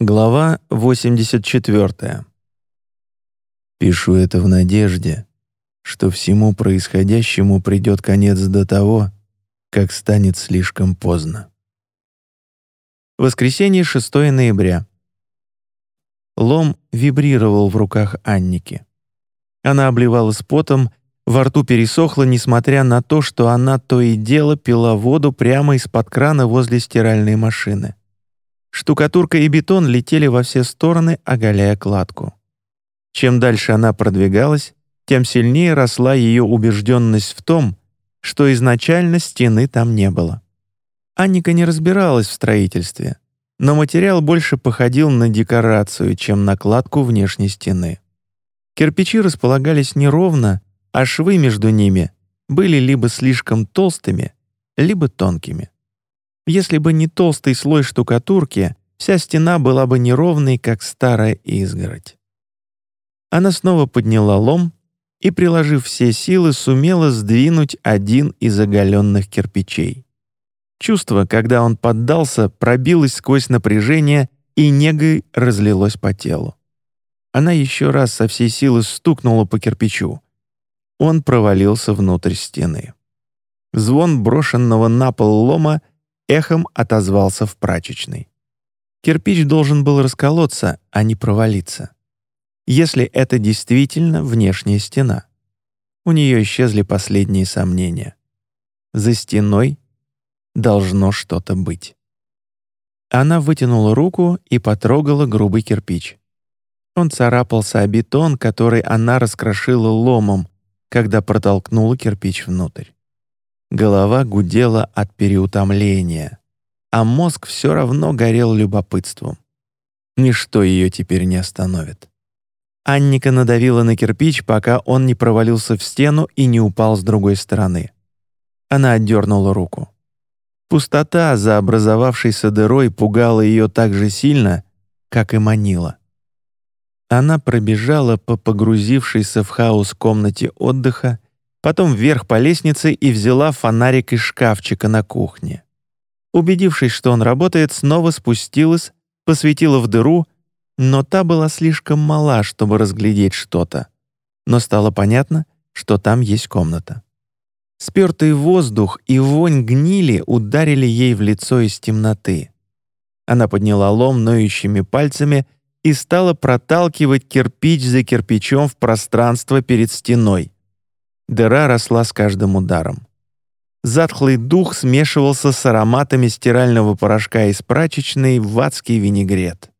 Глава 84. Пишу это в надежде, что всему происходящему придет конец до того, как станет слишком поздно. Воскресенье, 6 ноября. Лом вибрировал в руках Анники. Она обливалась потом, во рту пересохло, несмотря на то, что она то и дело пила воду прямо из-под крана возле стиральной машины. Штукатурка и бетон летели во все стороны, оголяя кладку. Чем дальше она продвигалась, тем сильнее росла ее убежденность в том, что изначально стены там не было. Анника не разбиралась в строительстве, но материал больше походил на декорацию, чем на кладку внешней стены. Кирпичи располагались неровно, а швы между ними были либо слишком толстыми, либо тонкими. Если бы не толстый слой штукатурки, вся стена была бы неровной, как старая изгородь. Она снова подняла лом и, приложив все силы, сумела сдвинуть один из оголенных кирпичей. Чувство, когда он поддался, пробилось сквозь напряжение и негой разлилось по телу. Она еще раз со всей силы стукнула по кирпичу. Он провалился внутрь стены. Звон брошенного на пол лома эхом отозвался в прачечной. Кирпич должен был расколоться, а не провалиться. Если это действительно внешняя стена. У нее исчезли последние сомнения. За стеной должно что-то быть. Она вытянула руку и потрогала грубый кирпич. Он царапался о бетон, который она раскрошила ломом, когда протолкнула кирпич внутрь. Голова гудела от переутомления, а мозг все равно горел любопытством. Ничто ее теперь не остановит. Анника надавила на кирпич, пока он не провалился в стену и не упал с другой стороны. Она отдернула руку. Пустота за образовавшейся дырой пугала ее так же сильно, как и манила. Она пробежала по погрузившейся в хаос комнате отдыха потом вверх по лестнице и взяла фонарик из шкафчика на кухне. Убедившись, что он работает, снова спустилась, посветила в дыру, но та была слишком мала, чтобы разглядеть что-то. Но стало понятно, что там есть комната. Спертый воздух и вонь гнили ударили ей в лицо из темноты. Она подняла лом ноющими пальцами и стала проталкивать кирпич за кирпичом в пространство перед стеной. Дыра росла с каждым ударом. Затхлый дух смешивался с ароматами стирального порошка из прачечной в адский винегрет.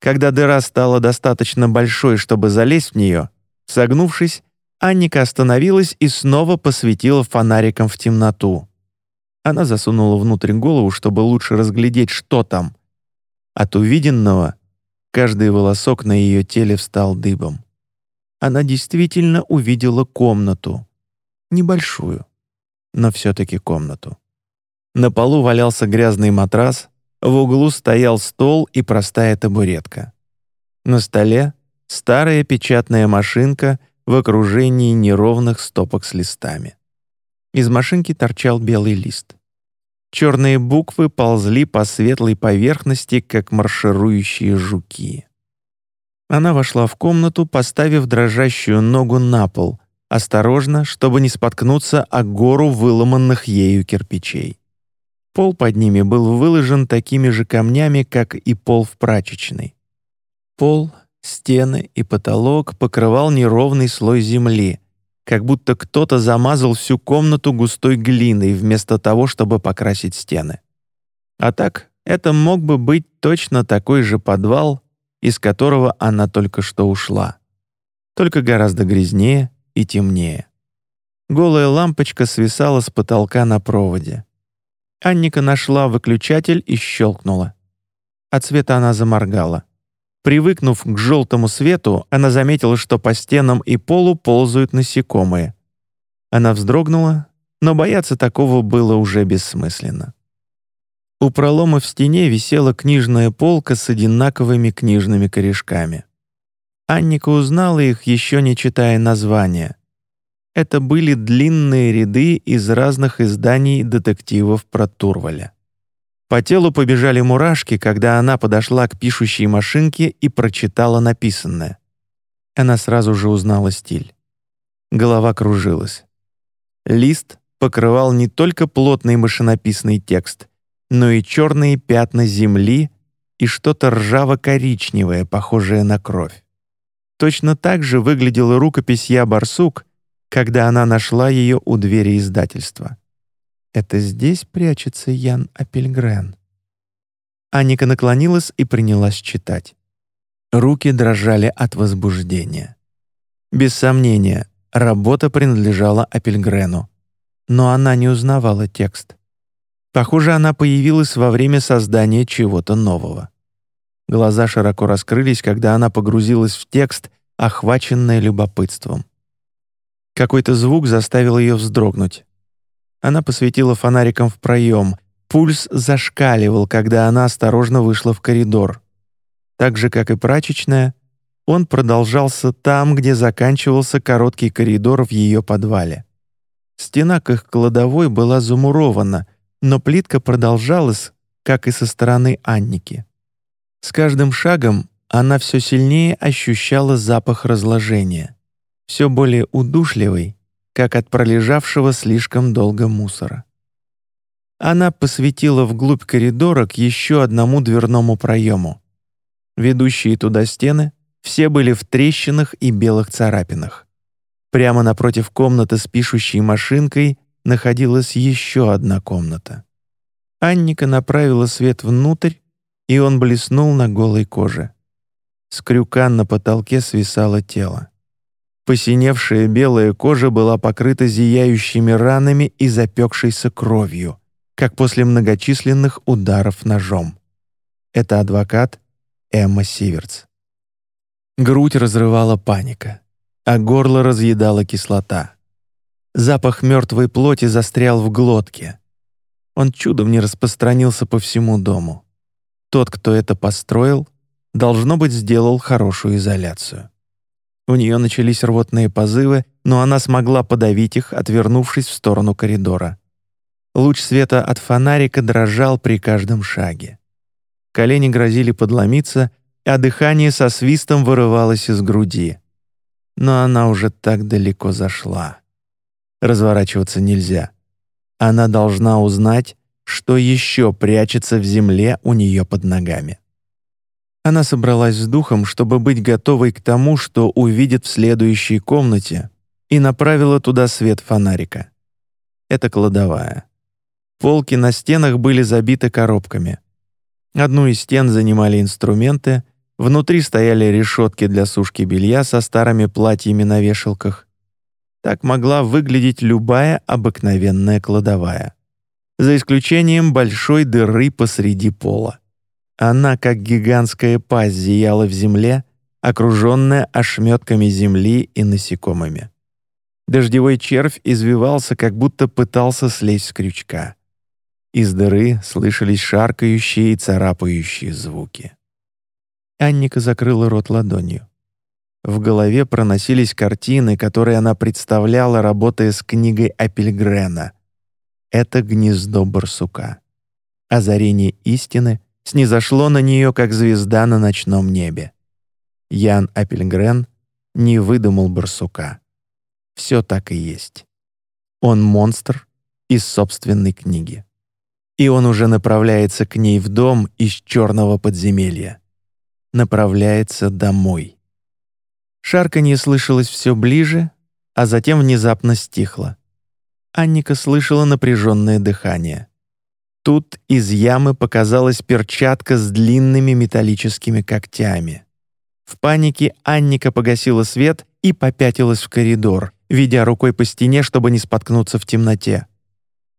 Когда дыра стала достаточно большой, чтобы залезть в нее, согнувшись, Анника остановилась и снова посветила фонариком в темноту. Она засунула внутрь голову, чтобы лучше разглядеть, что там. От увиденного каждый волосок на ее теле встал дыбом она действительно увидела комнату. Небольшую, но все-таки комнату. На полу валялся грязный матрас, в углу стоял стол и простая табуретка. На столе старая печатная машинка в окружении неровных стопок с листами. Из машинки торчал белый лист. Черные буквы ползли по светлой поверхности, как марширующие жуки. Она вошла в комнату, поставив дрожащую ногу на пол, осторожно, чтобы не споткнуться о гору выломанных ею кирпичей. Пол под ними был выложен такими же камнями, как и пол в прачечной. Пол, стены и потолок покрывал неровный слой земли, как будто кто-то замазал всю комнату густой глиной вместо того, чтобы покрасить стены. А так, это мог бы быть точно такой же подвал, из которого она только что ушла. Только гораздо грязнее и темнее. Голая лампочка свисала с потолка на проводе. Анника нашла выключатель и щелкнула. От света она заморгала. Привыкнув к желтому свету, она заметила, что по стенам и полу ползают насекомые. Она вздрогнула, но бояться такого было уже бессмысленно. У пролома в стене висела книжная полка с одинаковыми книжными корешками. Анника узнала их, еще не читая названия. Это были длинные ряды из разных изданий детективов про Турваля. По телу побежали мурашки, когда она подошла к пишущей машинке и прочитала написанное. Она сразу же узнала стиль. Голова кружилась. Лист покрывал не только плотный машинописный текст, но и черные пятна земли и что-то ржаво-коричневое, похожее на кровь. Точно так же выглядела рукопись «Я барсук», когда она нашла ее у двери издательства. «Это здесь прячется Ян Апельгрен». Аника наклонилась и принялась читать. Руки дрожали от возбуждения. Без сомнения, работа принадлежала Апельгрену, но она не узнавала текст. Похоже, она появилась во время создания чего-то нового. Глаза широко раскрылись, когда она погрузилась в текст, охваченная любопытством. Какой-то звук заставил ее вздрогнуть. Она посветила фонариком в проем. Пульс зашкаливал, когда она осторожно вышла в коридор. Так же, как и прачечная, он продолжался там, где заканчивался короткий коридор в ее подвале. Стена к их кладовой была замурована, но плитка продолжалась, как и со стороны Анники. С каждым шагом она все сильнее ощущала запах разложения, все более удушливый, как от пролежавшего слишком долго мусора. Она посветила вглубь коридора к еще одному дверному проему. Ведущие туда стены все были в трещинах и белых царапинах. Прямо напротив комнаты с пишущей машинкой находилась еще одна комната. Анника направила свет внутрь и он блеснул на голой коже. С крюка на потолке свисало тело. Посиневшая белая кожа была покрыта зияющими ранами и запекшейся кровью, как после многочисленных ударов ножом. Это адвокат Эмма Сиверц. Грудь разрывала паника, а горло разъедала кислота. Запах мертвой плоти застрял в глотке. Он чудом не распространился по всему дому. Тот, кто это построил, должно быть, сделал хорошую изоляцию. У нее начались рвотные позывы, но она смогла подавить их, отвернувшись в сторону коридора. Луч света от фонарика дрожал при каждом шаге. Колени грозили подломиться, а дыхание со свистом вырывалось из груди. Но она уже так далеко зашла. Разворачиваться нельзя. Она должна узнать, что еще прячется в земле у нее под ногами. Она собралась с духом, чтобы быть готовой к тому, что увидит в следующей комнате, и направила туда свет фонарика. Это кладовая. Полки на стенах были забиты коробками. Одну из стен занимали инструменты, внутри стояли решетки для сушки белья со старыми платьями на вешалках. Так могла выглядеть любая обыкновенная кладовая за исключением большой дыры посреди пола. Она, как гигантская пасть, зияла в земле, окруженная ошметками земли и насекомыми. Дождевой червь извивался, как будто пытался слезть с крючка. Из дыры слышались шаркающие и царапающие звуки. Анника закрыла рот ладонью. В голове проносились картины, которые она представляла, работая с книгой Апельгрена — это гнездо барсука. Озарение истины снизошло на нее, как звезда на ночном небе. Ян Апельгрен не выдумал барсука. Все так и есть. Он монстр из собственной книги. И он уже направляется к ней в дом из черного подземелья. Направляется домой. Шарканье слышалось все ближе, а затем внезапно стихло. Анника слышала напряженное дыхание. Тут из ямы показалась перчатка с длинными металлическими когтями. В панике Анника погасила свет и попятилась в коридор, ведя рукой по стене, чтобы не споткнуться в темноте.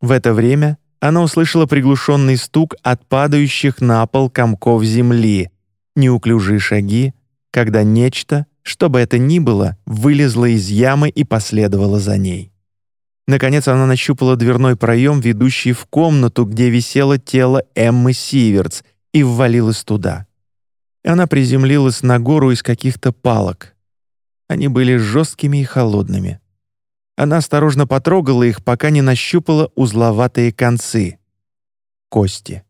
В это время она услышала приглушенный стук от падающих на пол комков земли, неуклюжие шаги, когда нечто, что бы это ни было, вылезло из ямы и последовало за ней. Наконец она нащупала дверной проем, ведущий в комнату, где висело тело Эммы Сиверц, и ввалилась туда. Она приземлилась на гору из каких-то палок. Они были жесткими и холодными. Она осторожно потрогала их, пока не нащупала узловатые концы. Кости.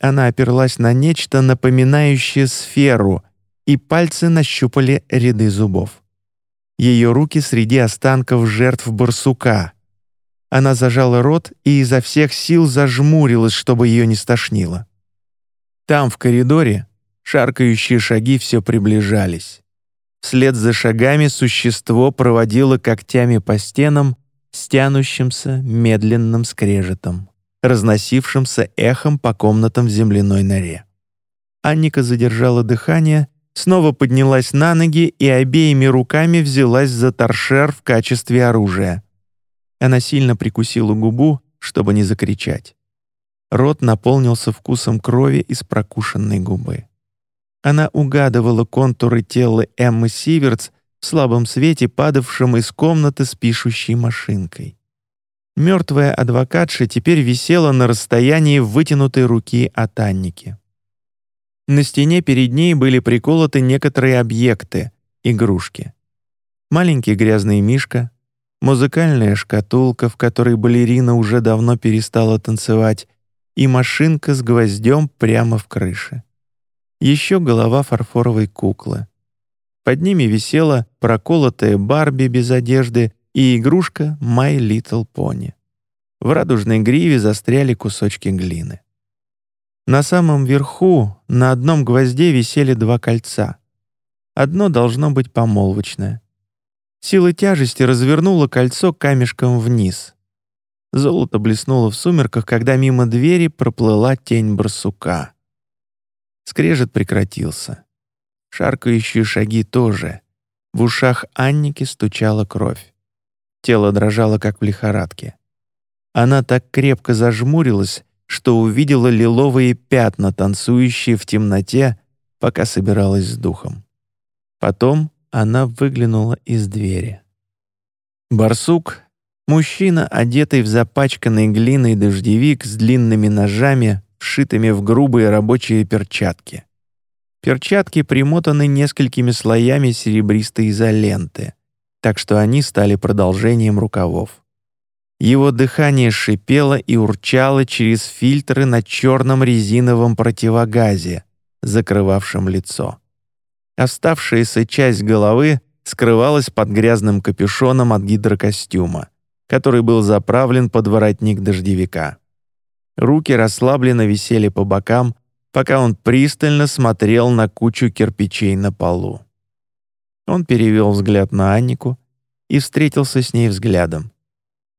Она оперлась на нечто, напоминающее сферу, и пальцы нащупали ряды зубов. Ее руки среди останков жертв барсука. Она зажала рот и изо всех сил зажмурилась, чтобы ее не стошнило. Там, в коридоре, шаркающие шаги все приближались. Вслед за шагами существо проводило когтями по стенам с медленным скрежетом разносившимся эхом по комнатам в земляной норе. Анника задержала дыхание, снова поднялась на ноги и обеими руками взялась за торшер в качестве оружия. Она сильно прикусила губу, чтобы не закричать. Рот наполнился вкусом крови из прокушенной губы. Она угадывала контуры тела Эммы Сивертс в слабом свете, падавшем из комнаты с пишущей машинкой. Мертвая адвокатша теперь висела на расстоянии вытянутой руки от Анники. На стене перед ней были приколоты некоторые объекты, игрушки. Маленький грязный мишка, музыкальная шкатулка, в которой балерина уже давно перестала танцевать, и машинка с гвоздем прямо в крыше. Еще голова фарфоровой куклы. Под ними висела проколотая Барби без одежды и игрушка My Little Pony. В радужной гриве застряли кусочки глины. На самом верху на одном гвозде висели два кольца. Одно должно быть помолвочное. Сила тяжести развернула кольцо камешком вниз. Золото блеснуло в сумерках, когда мимо двери проплыла тень барсука. Скрежет прекратился. Шаркающие шаги тоже. В ушах Анники стучала кровь. Тело дрожало, как в лихорадке. Она так крепко зажмурилась, что увидела лиловые пятна, танцующие в темноте, пока собиралась с духом. Потом она выглянула из двери. Барсук, мужчина, одетый в запачканный глиной дождевик с длинными ножами, вшитыми в грубые рабочие перчатки. Перчатки примотаны несколькими слоями серебристой изоленты так что они стали продолжением рукавов. Его дыхание шипело и урчало через фильтры на черном резиновом противогазе, закрывавшем лицо. Оставшаяся часть головы скрывалась под грязным капюшоном от гидрокостюма, который был заправлен под воротник дождевика. Руки расслабленно висели по бокам, пока он пристально смотрел на кучу кирпичей на полу. Он перевел взгляд на Аннику и встретился с ней взглядом.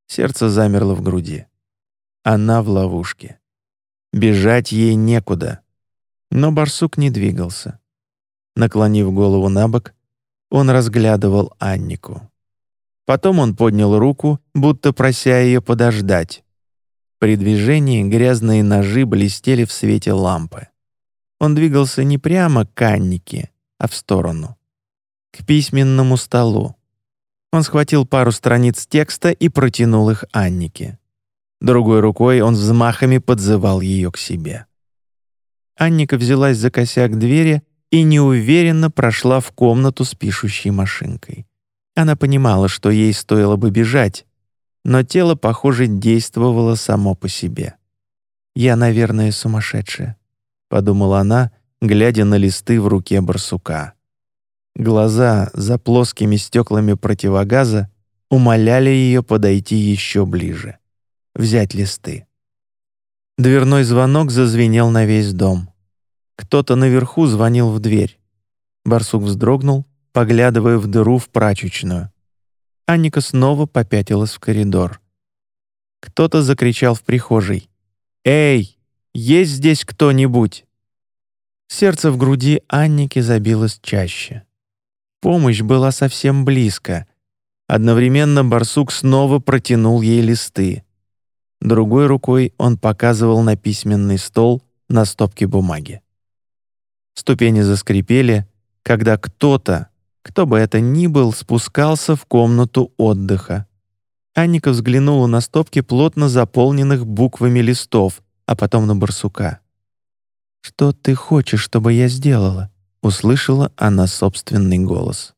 Сердце замерло в груди. Она в ловушке. Бежать ей некуда. Но барсук не двигался. Наклонив голову на бок, он разглядывал Аннику. Потом он поднял руку, будто прося ее подождать. При движении грязные ножи блестели в свете лампы. Он двигался не прямо к Аннике, а в сторону к письменному столу. Он схватил пару страниц текста и протянул их Аннике. Другой рукой он взмахами подзывал ее к себе. Анника взялась за косяк двери и неуверенно прошла в комнату с пишущей машинкой. Она понимала, что ей стоило бы бежать, но тело, похоже, действовало само по себе. «Я, наверное, сумасшедшая», — подумала она, глядя на листы в руке барсука. Глаза за плоскими стеклами противогаза умоляли ее подойти еще ближе, взять листы. Дверной звонок зазвенел на весь дом. Кто-то наверху звонил в дверь. Барсук вздрогнул, поглядывая в дыру в прачечную. Анника снова попятилась в коридор. Кто-то закричал в прихожей. «Эй, есть здесь кто-нибудь?» Сердце в груди Анники забилось чаще. Помощь была совсем близко. Одновременно барсук снова протянул ей листы. Другой рукой он показывал на письменный стол на стопке бумаги. Ступени заскрипели, когда кто-то, кто бы это ни был, спускался в комнату отдыха. Анника взглянула на стопки плотно заполненных буквами листов, а потом на барсука. «Что ты хочешь, чтобы я сделала?» Услышала она собственный голос.